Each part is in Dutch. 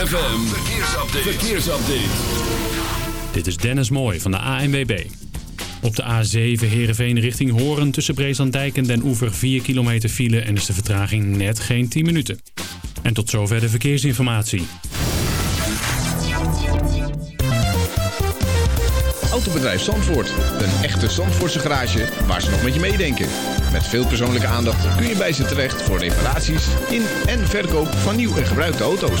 ZFM, verkeersupdate. verkeersupdate. Dit is Dennis Mooij van de ANWB. Op de A7 Heerenveen richting Horen tussen Breeslanddijk en Den Oever 4 kilometer file en is de vertraging net geen 10 minuten. En tot zover de verkeersinformatie. Autobedrijf Zandvoort. Een echte Zandvoortse garage waar ze nog met je meedenken. Met veel persoonlijke aandacht kun je bij ze terecht voor reparaties in en verkoop van nieuw en gebruikte auto's.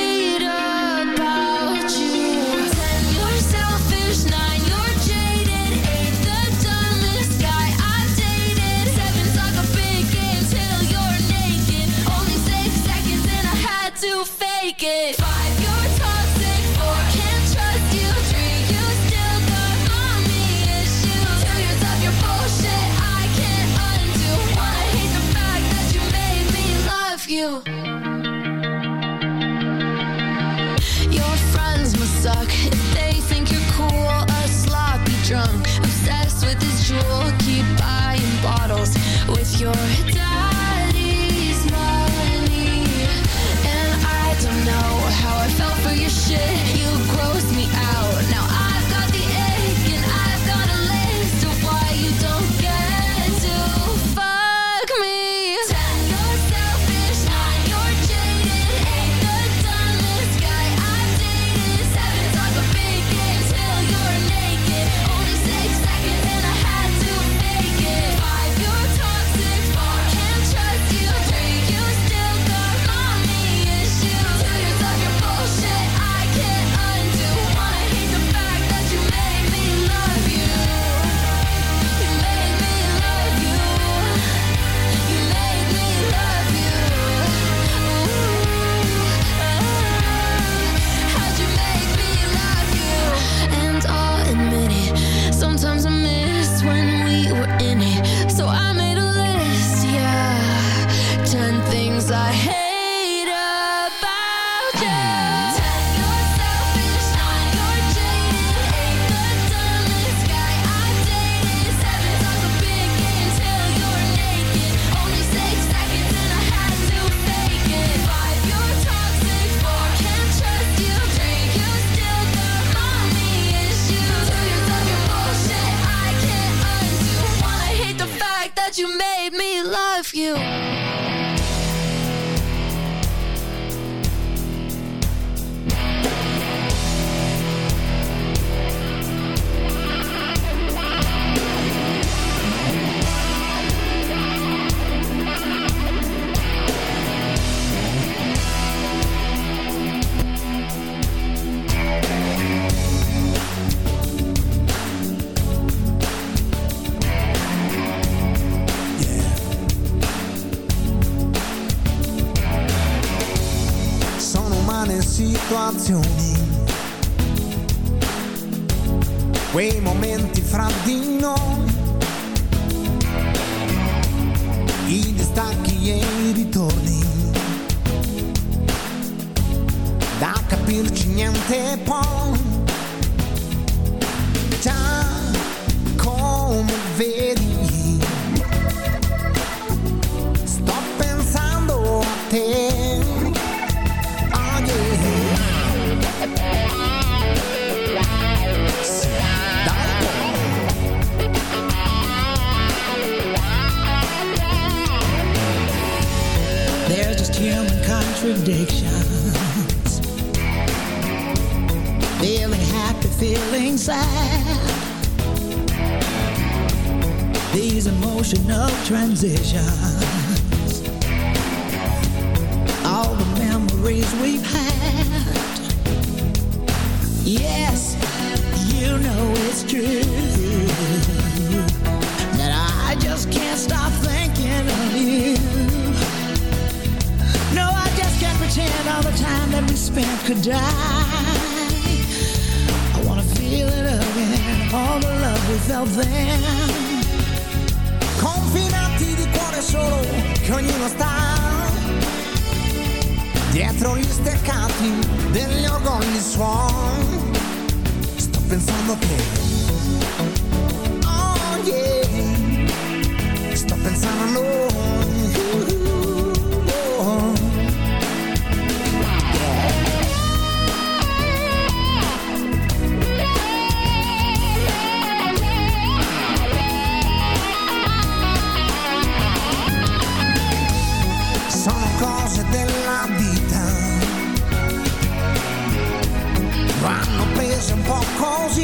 your steccati degli organi suon. Sto pensando che pop calls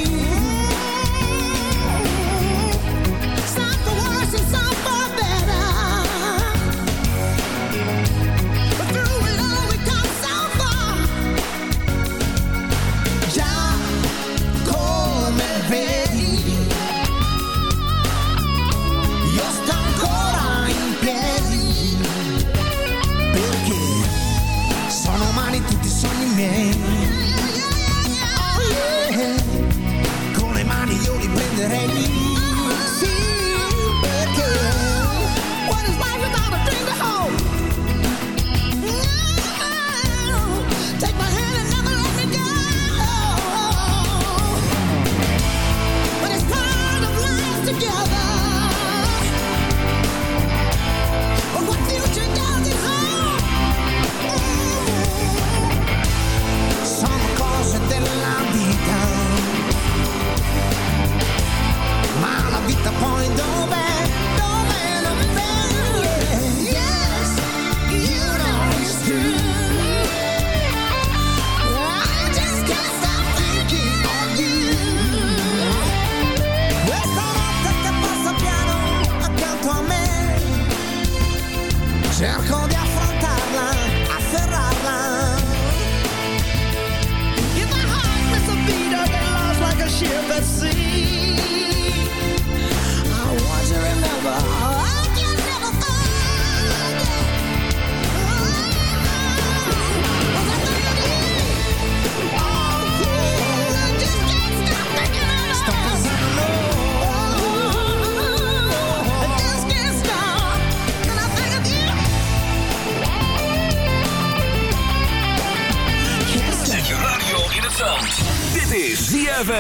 Jack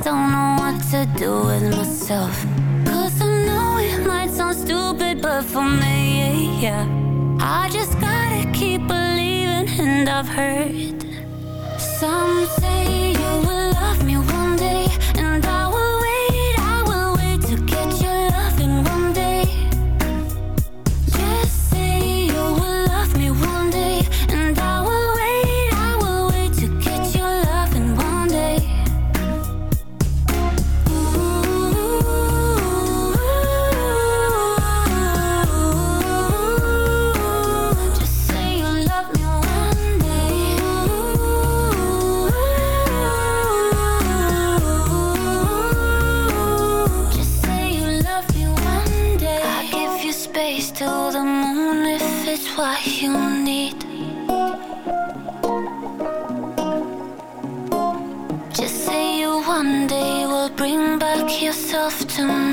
just don't know what to do with myself. Cause I know it might sound stupid, but for me, yeah. I just gotta keep believing and I've heard. Some say you will love me one day tonight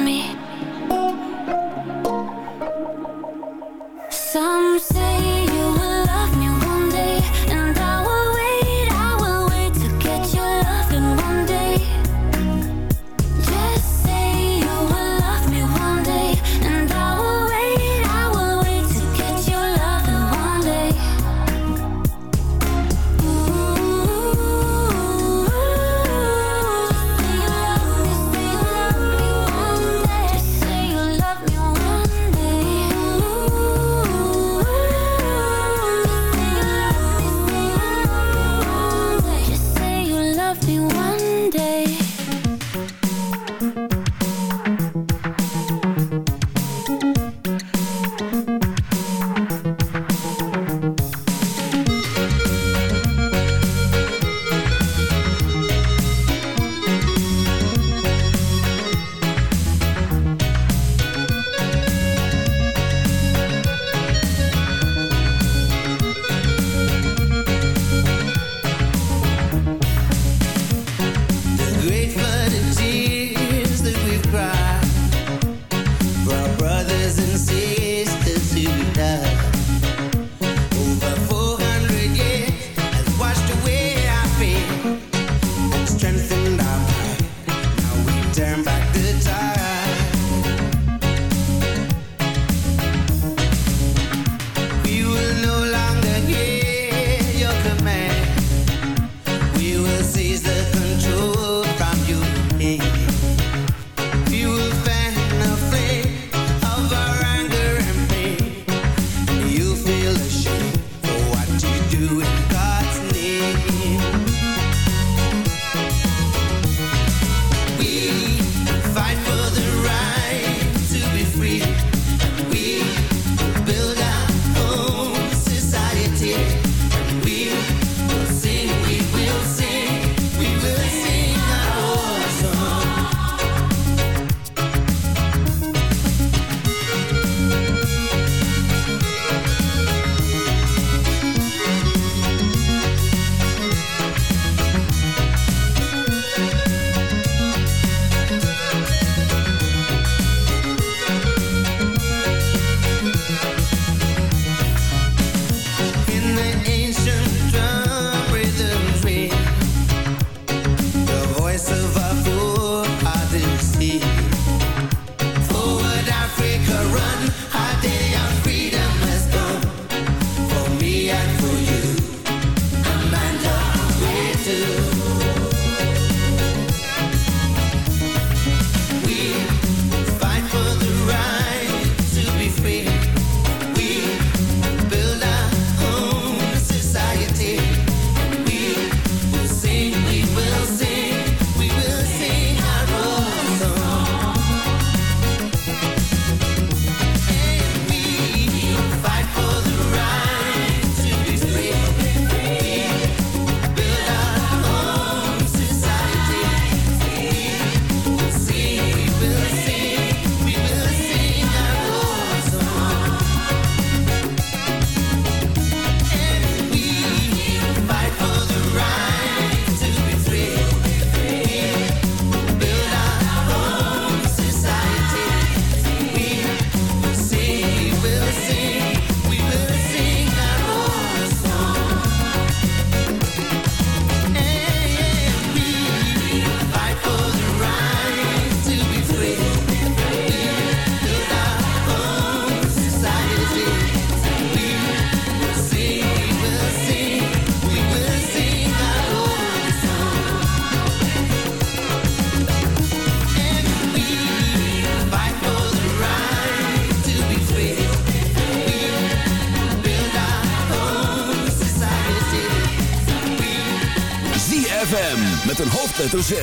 hoofdletter Z.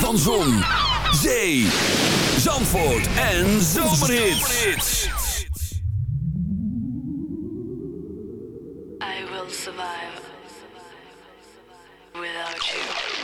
Van Zon, Zee, Zandvoort en Zomerhits. I will survive without you.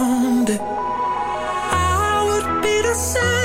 around I would be the same.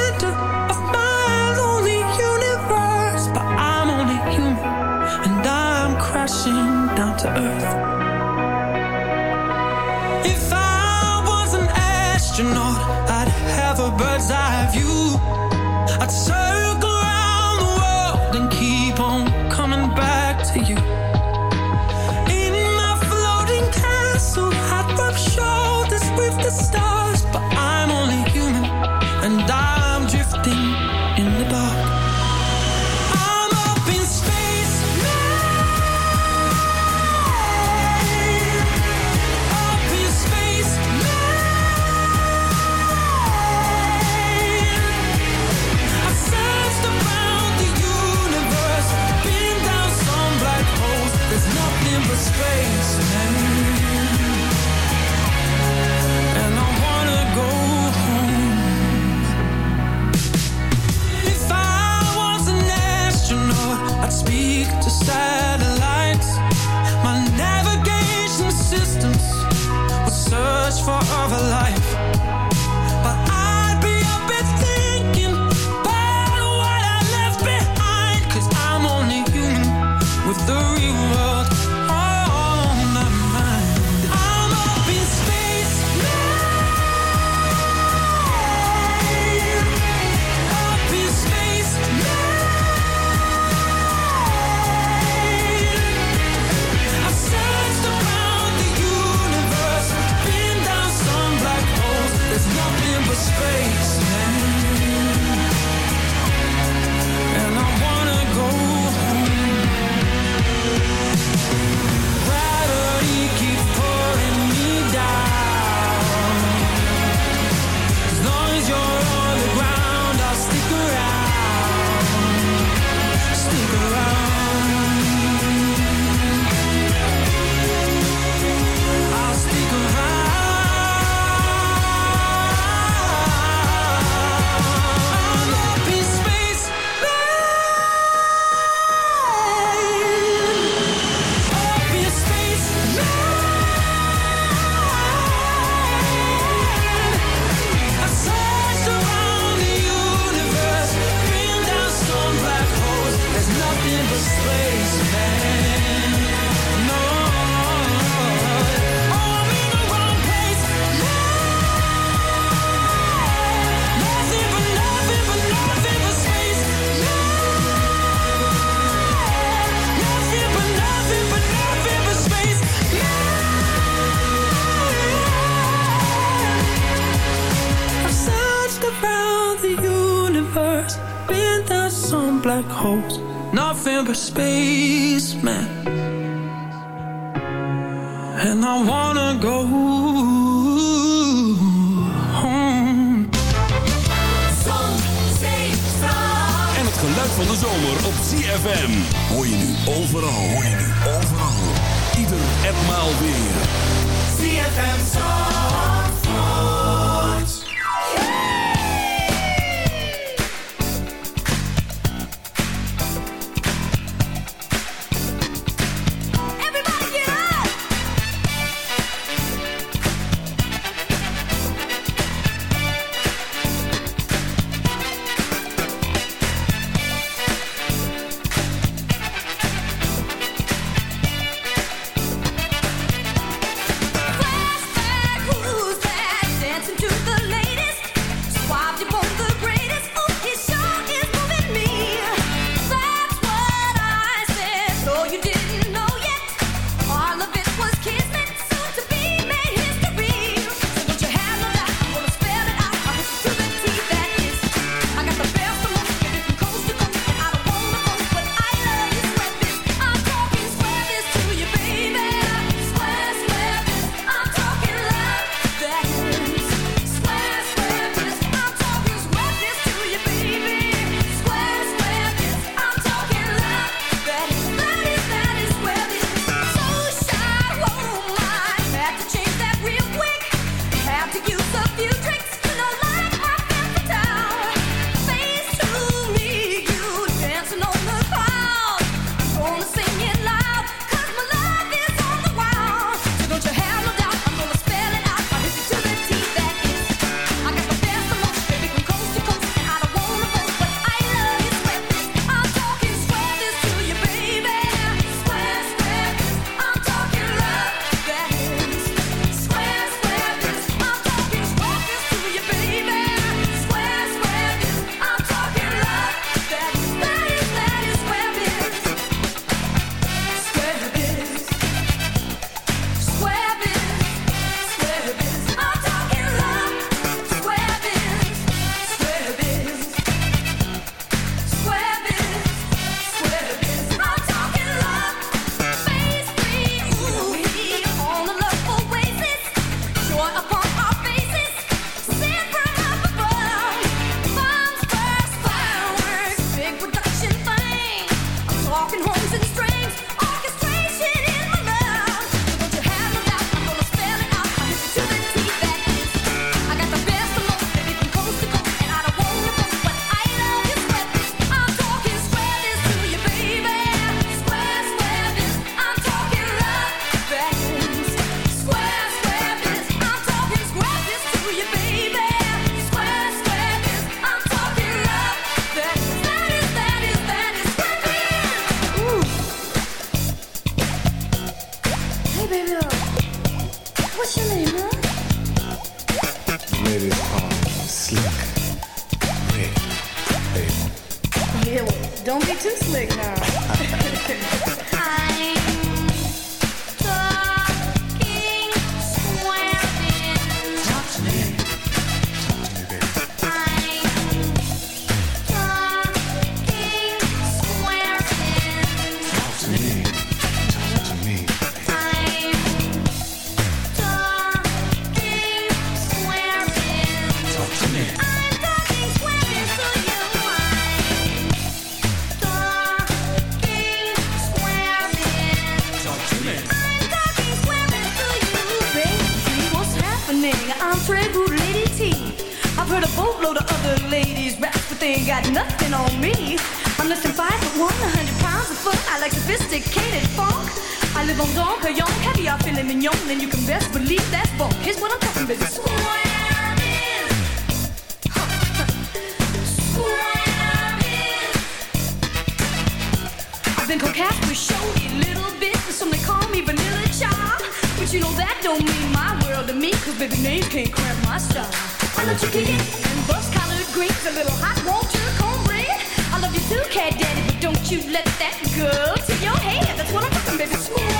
been called Casper me little bit, and some they call me Vanilla Child. But you know that don't mean my world to me, cause baby names can't cramp my style. I love chicken and bus colored greens, a little hot water cornbread. I love you too, cat daddy, but don't you let that go to your head. That's what I'm talking, baby. Swear.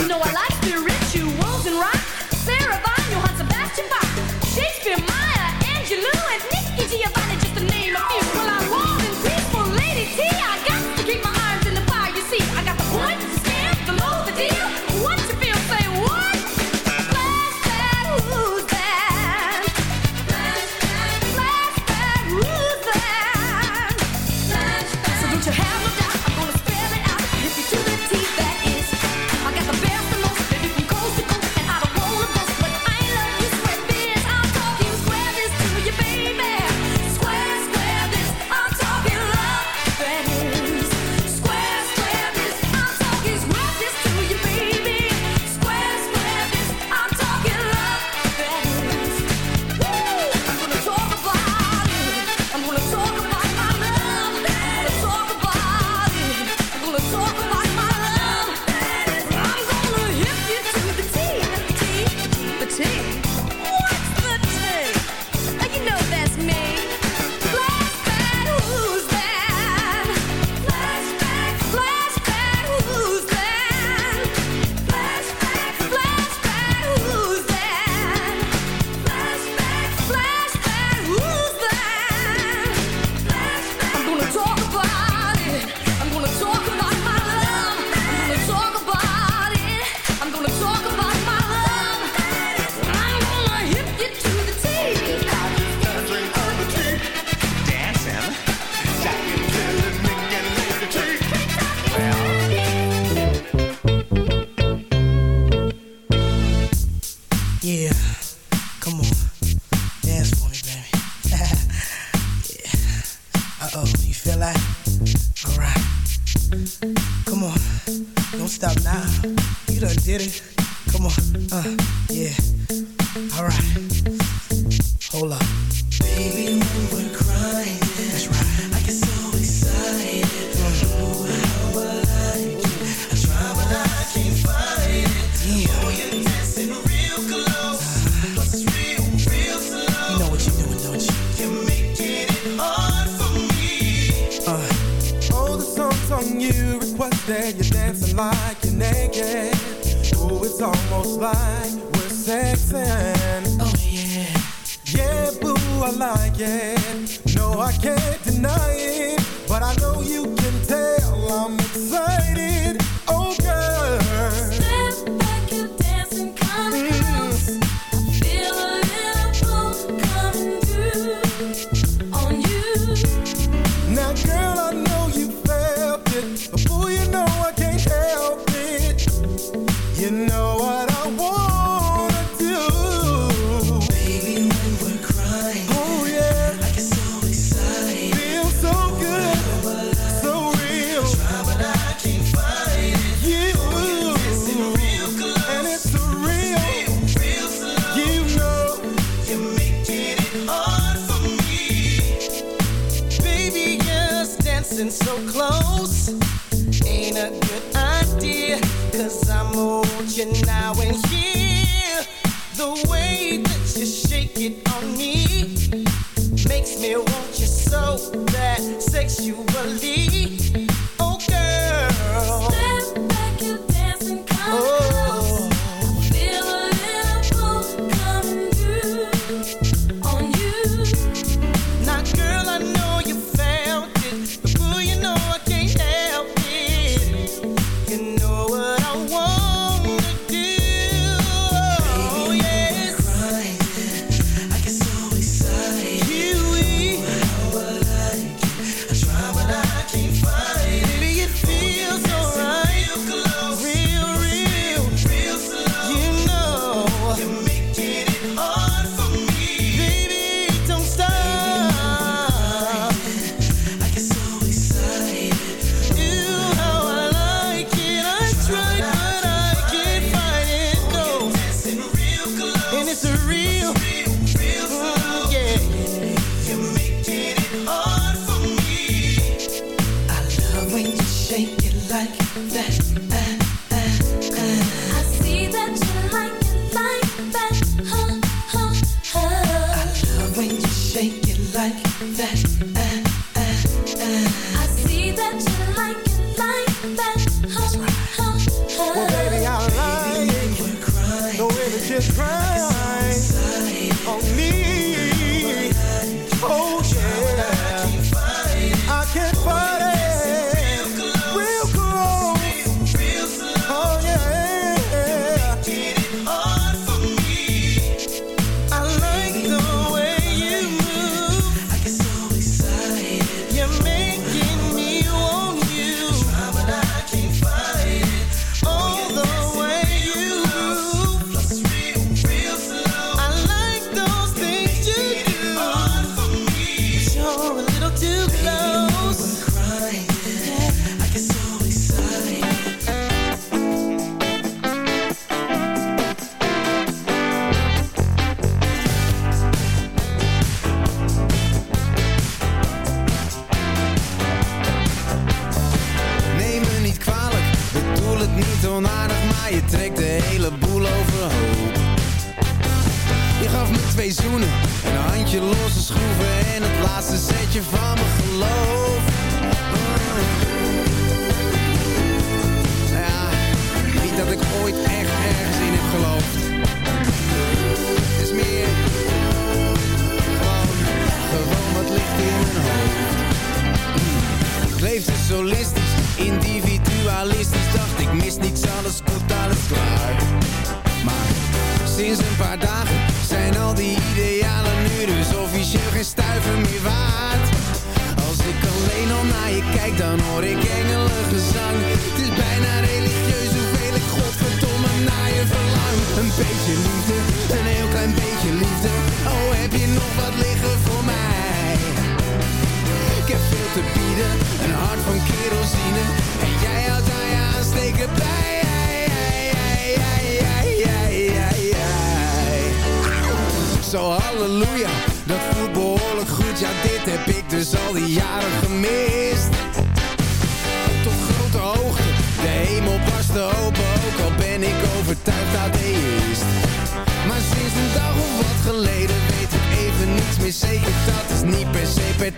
You know I like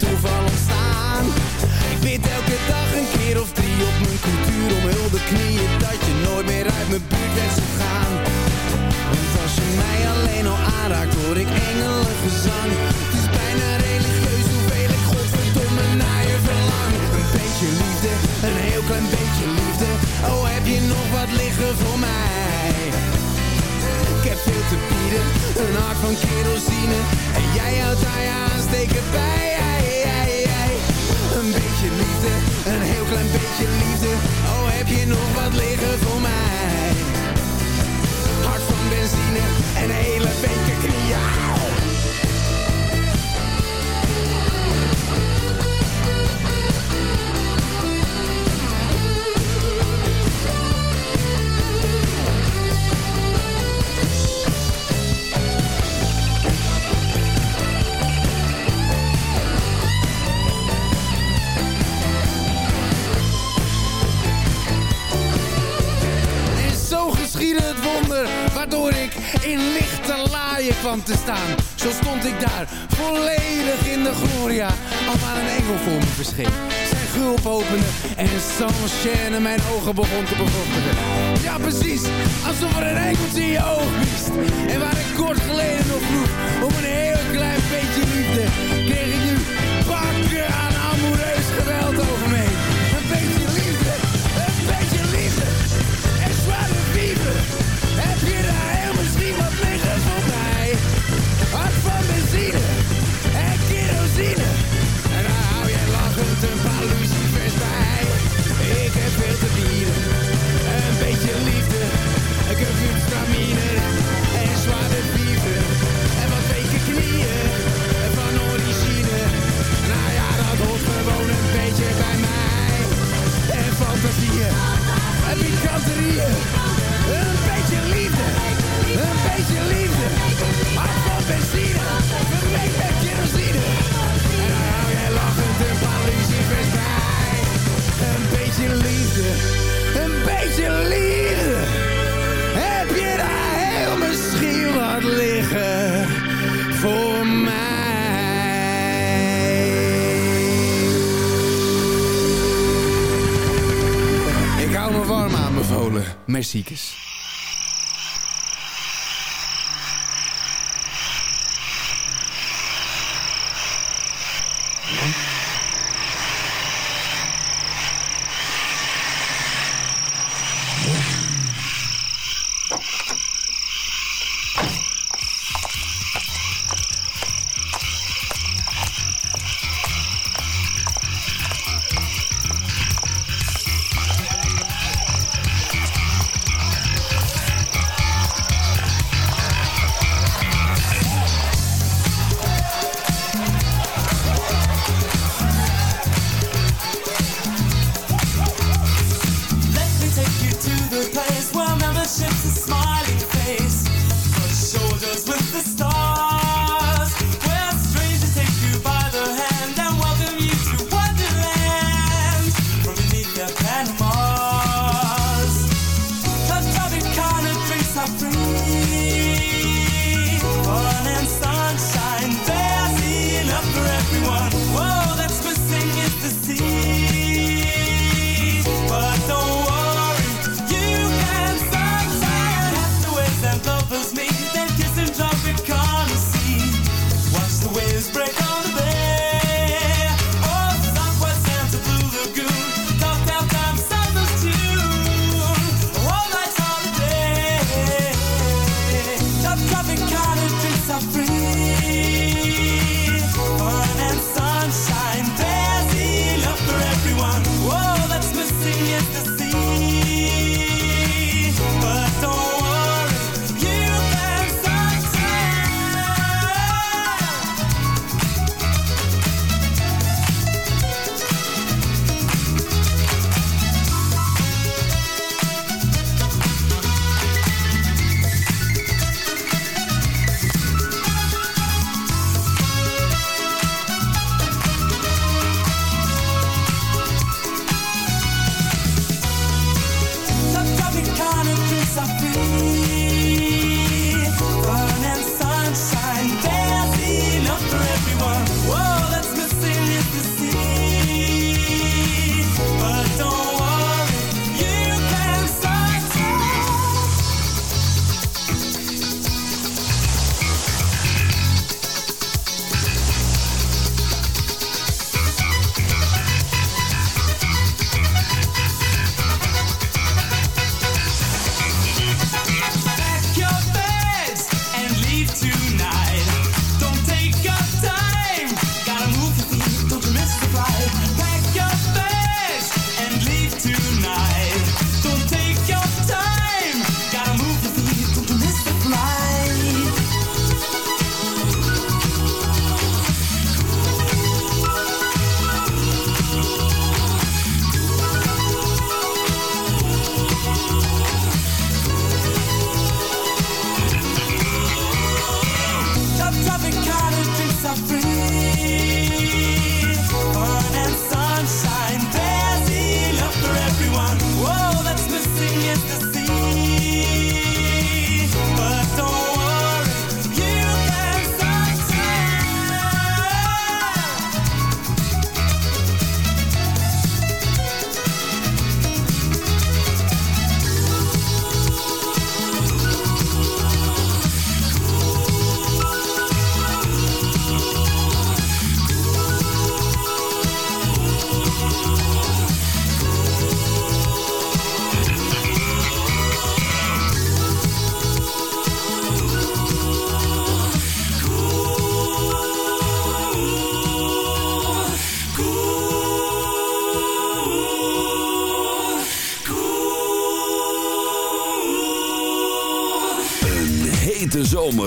toeval ontstaan Ik bid elke dag een keer of drie op mijn cultuur om hulde knieën Dat je nooit meer uit mijn buurt weg zou gaan Want als je mij alleen al aanraakt hoor ik engelengezang. Het is bijna religieus hoeveel ik godverdomme naar je verlang. Een beetje liefde, een heel klein beetje liefde. Oh heb je nog wat liggen voor mij? Ik heb veel te bieden, een hart van kerosine. En jij houdt daar je aansteken bij liefde, een heel klein beetje liefde. Oh heb je nog wat liggen voor mij? Hart van benzine en hele beker knieën. in lichte laaien kwam te staan. Zo stond ik daar, volledig in de gloria, al maar een engel voor me verscheen. Zijn gulp opende en zo'n chaîne mijn ogen begon te bevorderen. Ja precies, alsof er een engel in je oog wist. En waar ik kort geleden nog vroeg om een heel klein beetje aanbevolen.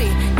We.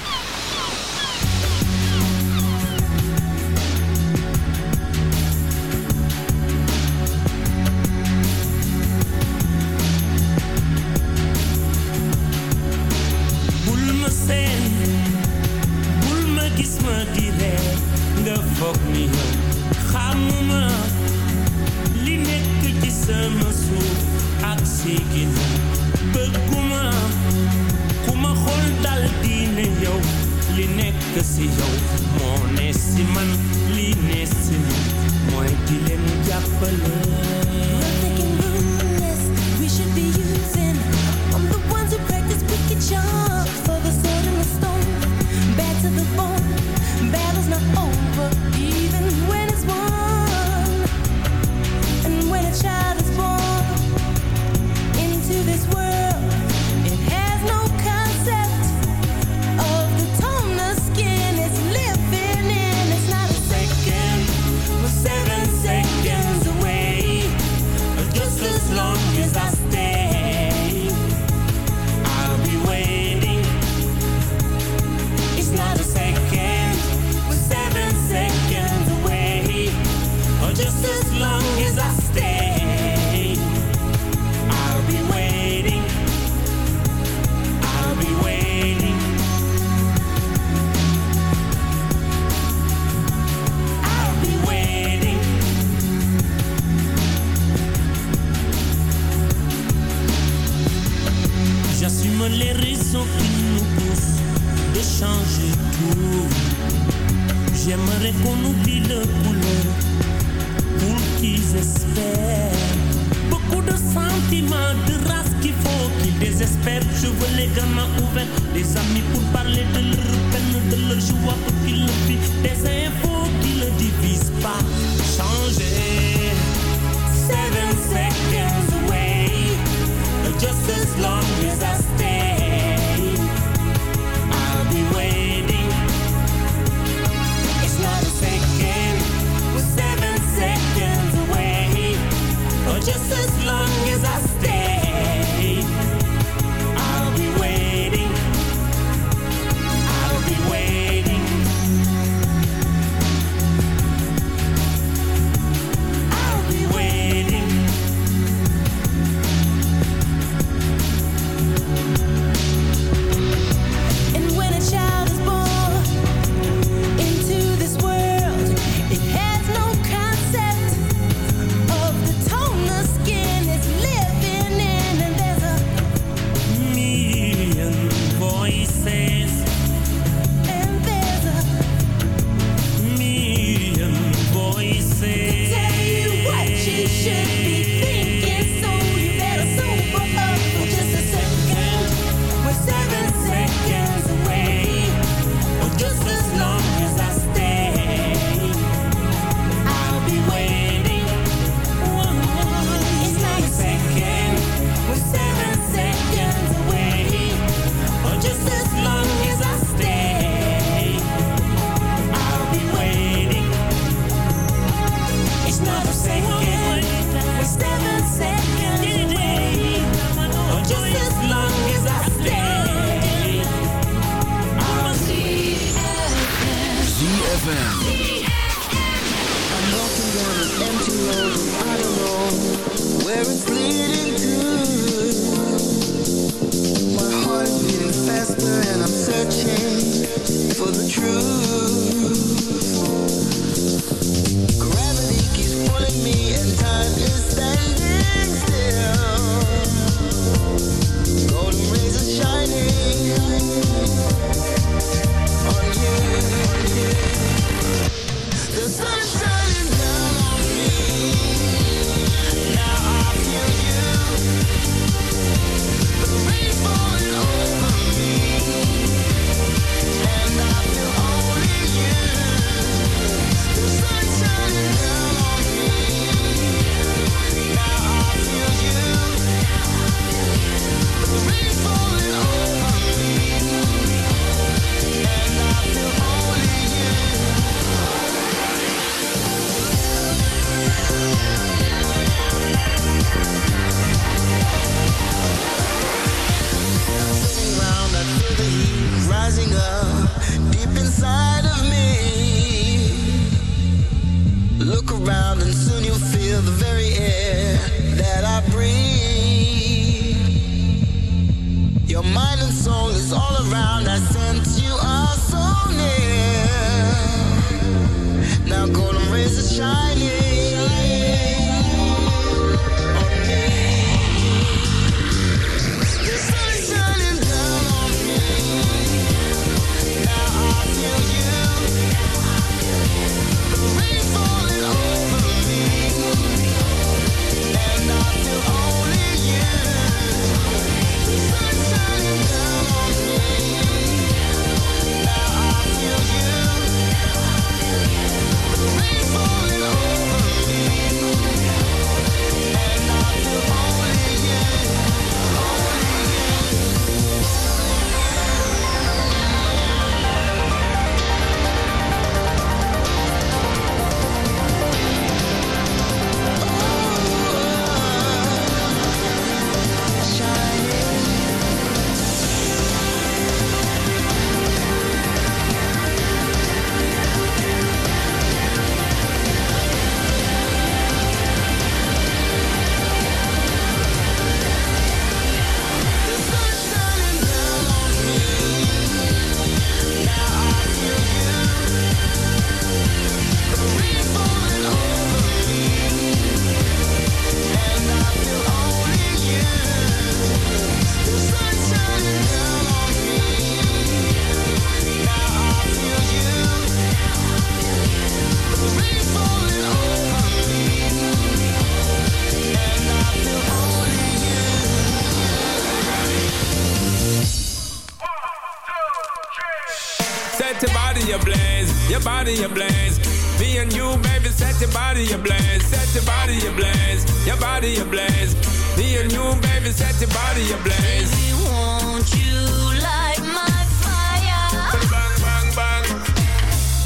See your new baby set your body ablaze. Baby, won't you light my fire? Bang, bang, bang.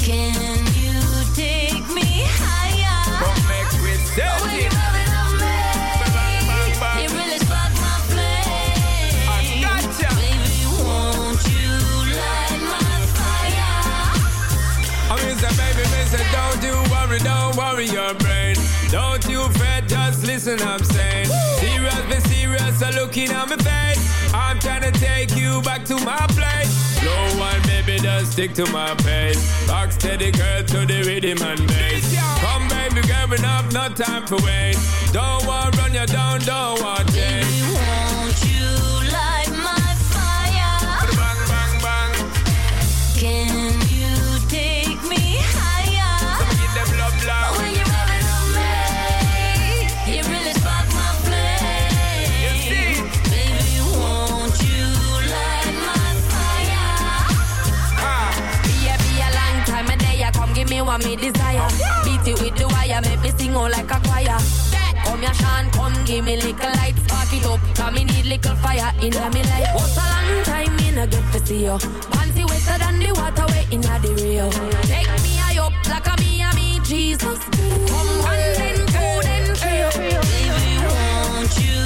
Can you take me higher? Don't you worry, don't worry your brain. Don't you fret, just listen, I'm saying. Woo! Just a looking at my face. I'm trying to take you back to my place. No one, baby, just stick to my pace. Rock steady, girl, to the rhythm and bass. Come, baby, girl, enough, no time for wait. Don't want run you down, don't want change. Fire, make me sing out like a choir. Come here, Sean, come give me little light, spark it up. Cause me need little fire in me life. What's a long time me no get to see you? Panty wetter than the water way in the Rio. Take me high up like a me and me Jesus. Come one then two then three. Baby, won't you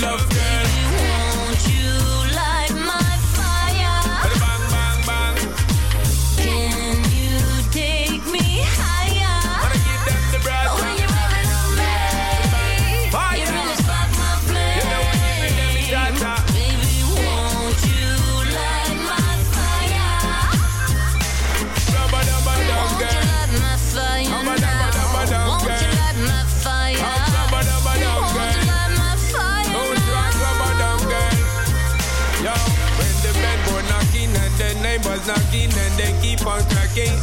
love girl. Knocking and they keep on cracking.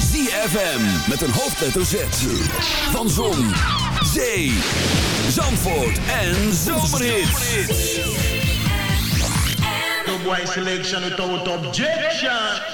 ZFM met een hoofdletter Z. Van Zon, Zee, Zandvoort en Zomerhits. The boy selection without objection.